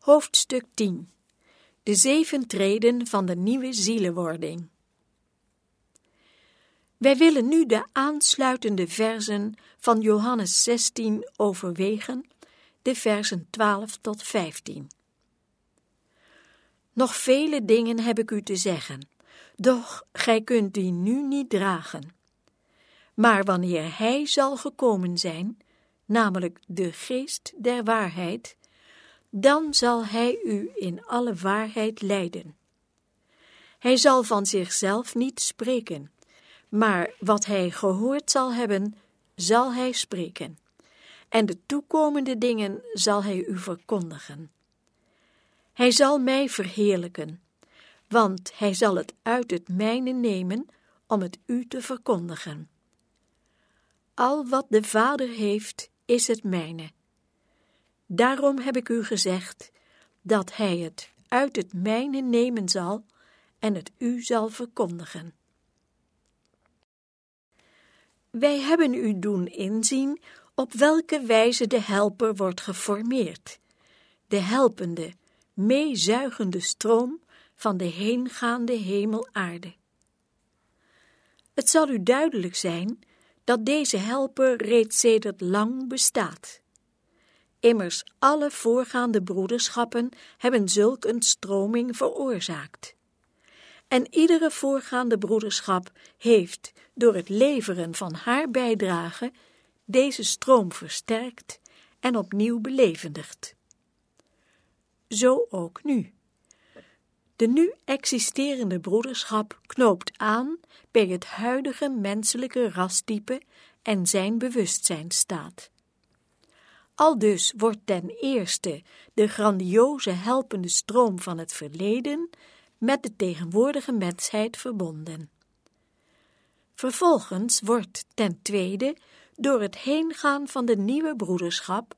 Hoofdstuk 10 De zeven treden van de nieuwe zielenwording. Wij willen nu de aansluitende versen van Johannes 16 overwegen, de versen 12 tot 15. Nog vele dingen heb ik u te zeggen, doch gij kunt die nu niet dragen. Maar wanneer Hij zal gekomen zijn, namelijk de geest der waarheid, dan zal Hij u in alle waarheid leiden. Hij zal van zichzelf niet spreken, maar wat Hij gehoord zal hebben, zal Hij spreken, en de toekomende dingen zal Hij u verkondigen. Hij zal mij verheerlijken, want Hij zal het uit het mijne nemen om het u te verkondigen. Al wat de Vader heeft, is het mijne. Daarom heb ik u gezegd dat hij het uit het mijne nemen zal en het u zal verkondigen. Wij hebben u doen inzien op welke wijze de helper wordt geformeerd, de helpende, meezuigende stroom van de heengaande hemel-aarde. Het zal u duidelijk zijn dat deze helper reeds sedert lang bestaat. Immers alle voorgaande broederschappen hebben zulk een stroming veroorzaakt. En iedere voorgaande broederschap heeft door het leveren van haar bijdrage deze stroom versterkt en opnieuw belevendigd. Zo ook nu. De nu existerende broederschap knoopt aan bij het huidige menselijke rastype en zijn bewustzijnstaat. Aldus wordt ten eerste de grandioze helpende stroom van het verleden met de tegenwoordige mensheid verbonden. Vervolgens wordt ten tweede door het heengaan van de nieuwe broederschap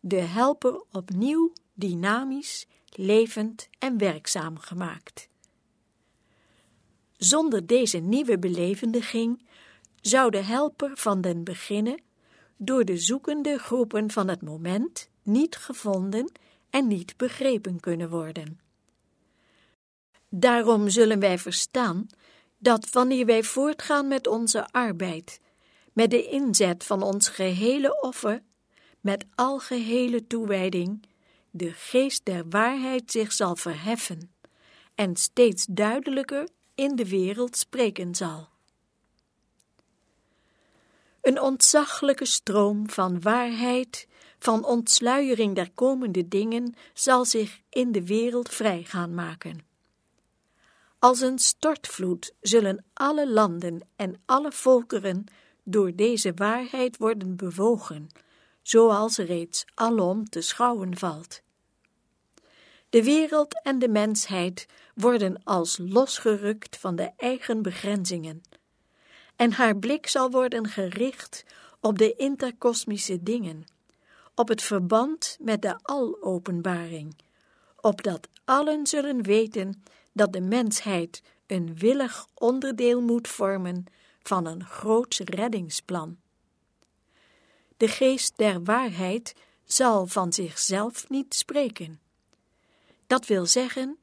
de helper opnieuw dynamisch, levend en werkzaam gemaakt. Zonder deze nieuwe belevendiging zou de helper van den beginnen door de zoekende groepen van het moment niet gevonden en niet begrepen kunnen worden. Daarom zullen wij verstaan dat wanneer wij voortgaan met onze arbeid, met de inzet van ons gehele offer, met algehele toewijding, de geest der waarheid zich zal verheffen en steeds duidelijker in de wereld spreken zal. Een ontzaglijke stroom van waarheid, van ontsluiering der komende dingen, zal zich in de wereld vrij gaan maken. Als een stortvloed zullen alle landen en alle volkeren door deze waarheid worden bewogen, zoals reeds alom te schouwen valt. De wereld en de mensheid worden als losgerukt van de eigen begrenzingen en haar blik zal worden gericht op de interkosmische dingen, op het verband met de alopenbaring, opdat allen zullen weten dat de mensheid een willig onderdeel moet vormen van een groots reddingsplan. De geest der waarheid zal van zichzelf niet spreken. Dat wil zeggen,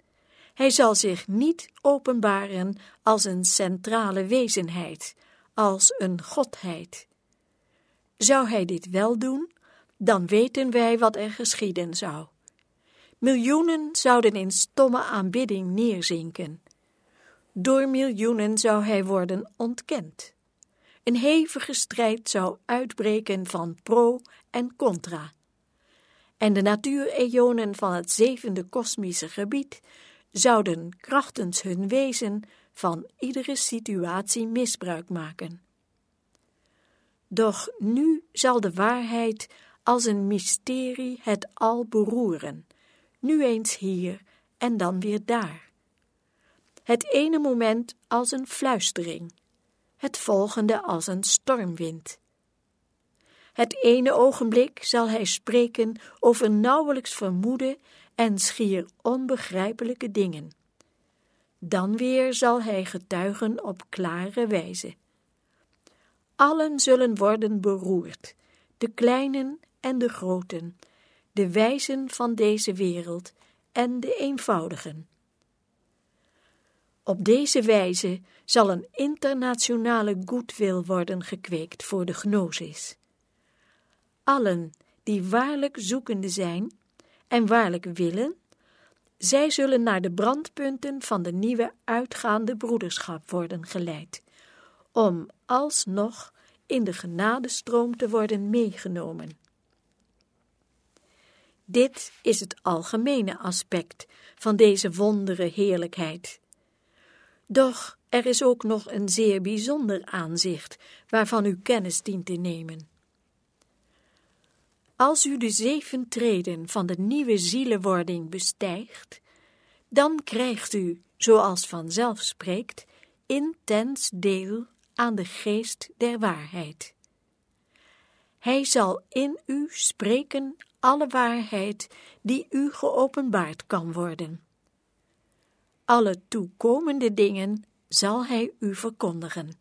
hij zal zich niet openbaren als een centrale wezenheid, als een godheid. Zou hij dit wel doen, dan weten wij wat er geschieden zou. Miljoenen zouden in stomme aanbidding neerzinken. Door miljoenen zou hij worden ontkend. Een hevige strijd zou uitbreken van pro en contra. En de natuureonen van het zevende kosmische gebied zouden krachtens hun wezen van iedere situatie misbruik maken. Doch nu zal de waarheid als een mysterie het al beroeren, nu eens hier en dan weer daar. Het ene moment als een fluistering, het volgende als een stormwind. Het ene ogenblik zal hij spreken over nauwelijks vermoeden en schier onbegrijpelijke dingen dan weer zal hij getuigen op klare wijze. Allen zullen worden beroerd, de kleinen en de groten, de wijzen van deze wereld en de eenvoudigen. Op deze wijze zal een internationale goodwill worden gekweekt voor de gnosis. Allen die waarlijk zoekende zijn en waarlijk willen, zij zullen naar de brandpunten van de nieuwe uitgaande broederschap worden geleid, om alsnog in de genadestroom te worden meegenomen. Dit is het algemene aspect van deze wondere heerlijkheid. Doch er is ook nog een zeer bijzonder aanzicht waarvan u kennis dient te nemen. Als u de zeven treden van de nieuwe zielenwording bestijgt, dan krijgt u, zoals vanzelf spreekt, intens deel aan de geest der waarheid. Hij zal in u spreken alle waarheid die u geopenbaard kan worden. Alle toekomende dingen zal hij u verkondigen.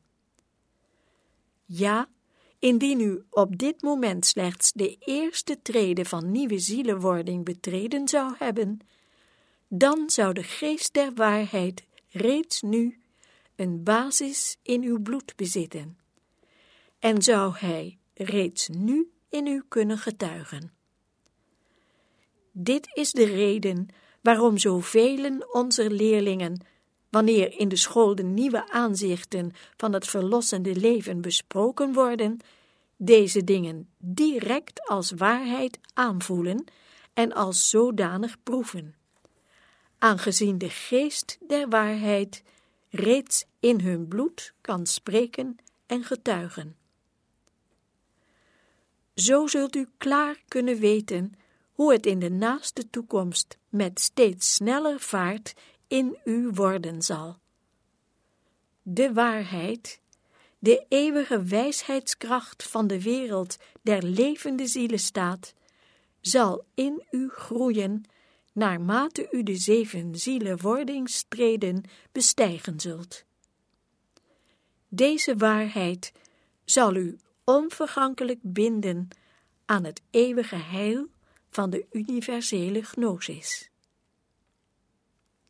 Ja, indien u op dit moment slechts de eerste trede van nieuwe zielenwording betreden zou hebben, dan zou de geest der waarheid reeds nu een basis in uw bloed bezitten, en zou hij reeds nu in u kunnen getuigen. Dit is de reden waarom zoveel onze leerlingen, wanneer in de school de nieuwe aanzichten van het verlossende leven besproken worden, deze dingen direct als waarheid aanvoelen en als zodanig proeven, aangezien de geest der waarheid reeds in hun bloed kan spreken en getuigen. Zo zult u klaar kunnen weten hoe het in de naaste toekomst met steeds sneller vaart in u worden zal. De waarheid, de eeuwige wijsheidskracht van de wereld der levende zielen staat, zal in u groeien naarmate u de zeven zielenwordingstreden bestijgen zult. Deze waarheid zal u onvergankelijk binden aan het eeuwige heil van de universele gnosis.